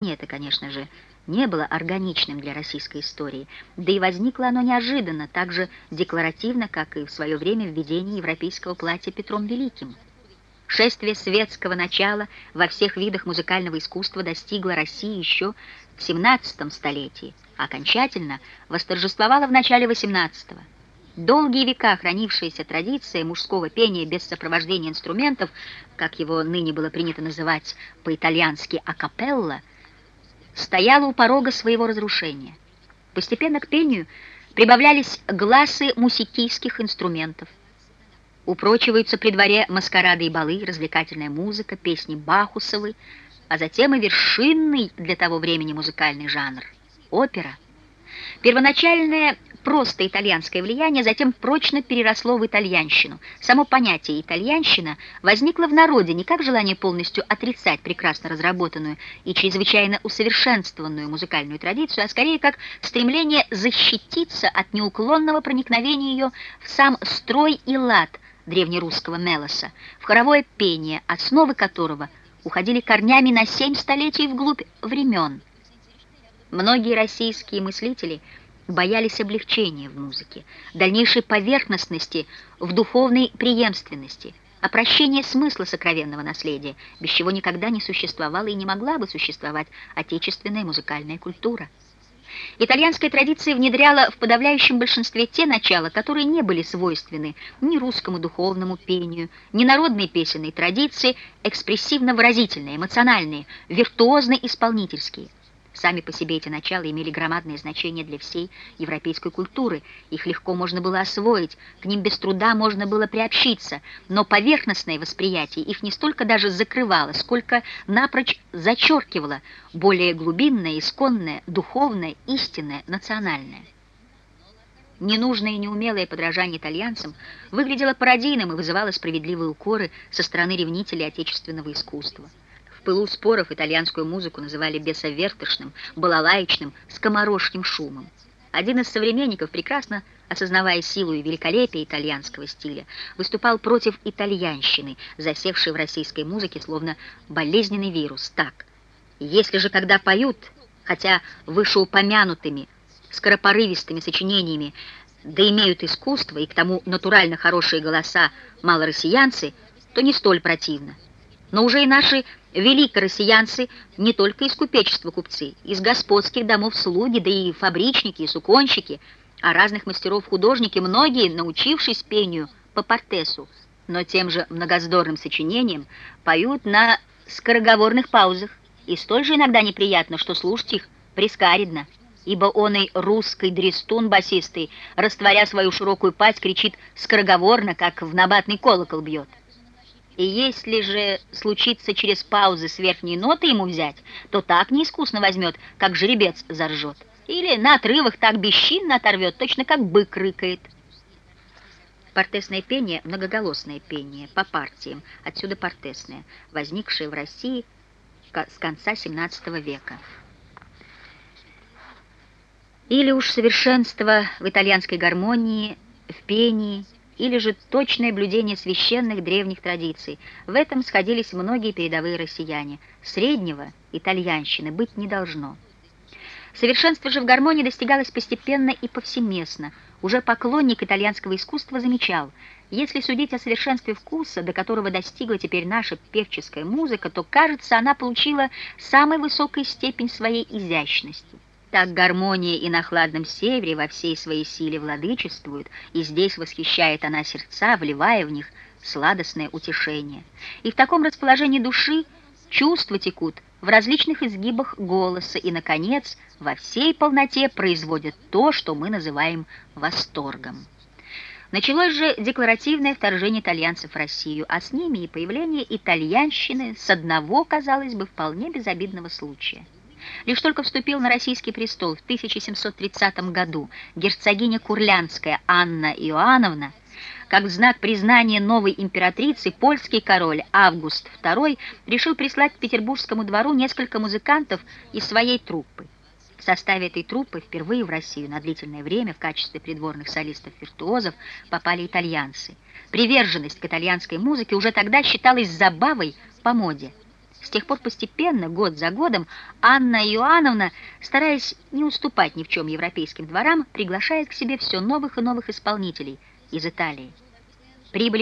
Это, конечно же, не было органичным для российской истории, да и возникло оно неожиданно, так же декларативно, как и в свое время введение европейского платья Петром Великим. Шествие светского начала во всех видах музыкального искусства достигло России еще в XVII столетии, а окончательно восторжествовало в начале XVIII. Долгие века хранившаяся традиция мужского пения без сопровождения инструментов, как его ныне было принято называть по-итальянски «акапелла», стояла у порога своего разрушения. Постепенно к пению прибавлялись глазы мусикийских инструментов. Упрочиваются при дворе маскарады и балы, развлекательная музыка, песни Бахусовы, а затем и вершинный для того времени музыкальный жанр – опера. Первоначальное просто итальянское влияние затем прочно переросло в итальянщину. Само понятие «итальянщина» возникло в народе не как желание полностью отрицать прекрасно разработанную и чрезвычайно усовершенствованную музыкальную традицию, а скорее как стремление защититься от неуклонного проникновения ее в сам строй и лад древнерусского мелоса, в хоровое пение, основы которого уходили корнями на семь столетий вглубь времен. Многие российские мыслители – боялись облегчения в музыке, дальнейшей поверхностности в духовной преемственности, опрощения смысла сокровенного наследия, без чего никогда не существовала и не могла бы существовать отечественная музыкальная культура. Итальянская традиция внедряла в подавляющем большинстве те начала, которые не были свойственны ни русскому духовному пению, ни народной песенной традиции, экспрессивно-выразительные, эмоциональные, виртуозно-исполнительские. Сами по себе эти начала имели громадное значение для всей европейской культуры. Их легко можно было освоить, к ним без труда можно было приобщиться, но поверхностное восприятие их не столько даже закрывало, сколько напрочь зачеркивало более глубинное, исконное, духовное, истинное, национальное. Ненужное и неумелое подражание итальянцам выглядело пародийным и вызывало справедливые укоры со стороны ревнителей отечественного искусства. Пылу споров итальянскую музыку называли бесовертышным, балалаечным, скоморошьим шумом. Один из современников, прекрасно осознавая силу и великолепие итальянского стиля, выступал против итальянщины, засевшей в российской музыке словно болезненный вирус. Так, если же когда поют, хотя вышеупомянутыми, скоропорывистыми сочинениями, да имеют искусство и к тому натурально хорошие голоса малороссиянцы, то не столь противно. Но уже и наши великороссиянцы не только из купечества купцы, из господских домов слуги, да и фабричники, и суконщики, а разных мастеров художники, многие, научившись пению по портесу, но тем же многоздорным сочинением, поют на скороговорных паузах, и столь же иногда неприятно, что слушать их прискаредно, ибо он и русский дрестун басистый, растворя свою широкую пасть, кричит скороговорно, как в набатный колокол бьет. И если же случится через паузы с верхней ноты ему взять, то так неискусно возьмет, как жеребец заржет. Или на отрывах так бесчинно оторвет, точно как бык рыкает. Портесное пение – многоголосное пение, по партиям, отсюда портесное, возникшее в России с конца XVII века. Или уж совершенство в итальянской гармонии, в пении – или же точное блюдение священных древних традиций. В этом сходились многие передовые россияне. Среднего итальянщины быть не должно. Совершенство же в гармонии достигалось постепенно и повсеместно. Уже поклонник итальянского искусства замечал, если судить о совершенстве вкуса, до которого достигла теперь наша певческая музыка, то, кажется, она получила самой высокой степень своей изящности. Так гармония и на хладном севере во всей своей силе владычествуют, и здесь восхищает она сердца, вливая в них сладостное утешение. И в таком расположении души чувства текут в различных изгибах голоса и, наконец, во всей полноте производят то, что мы называем восторгом. Началось же декларативное вторжение итальянцев в Россию, а с ними и появление итальянщины с одного, казалось бы, вполне безобидного случая. Лишь только вступил на российский престол в 1730 году герцогиня Курлянская Анна Иоанновна, как знак признания новой императрицы, польский король Август II решил прислать Петербургскому двору несколько музыкантов из своей труппы. В составе этой труппы впервые в Россию на длительное время в качестве придворных солистов-виртуозов попали итальянцы. Приверженность к итальянской музыке уже тогда считалась забавой по моде. С тех пор постепенно, год за годом, Анна Иоанновна, стараясь не уступать ни в чем европейским дворам, приглашает к себе все новых и новых исполнителей из Италии. Прибыли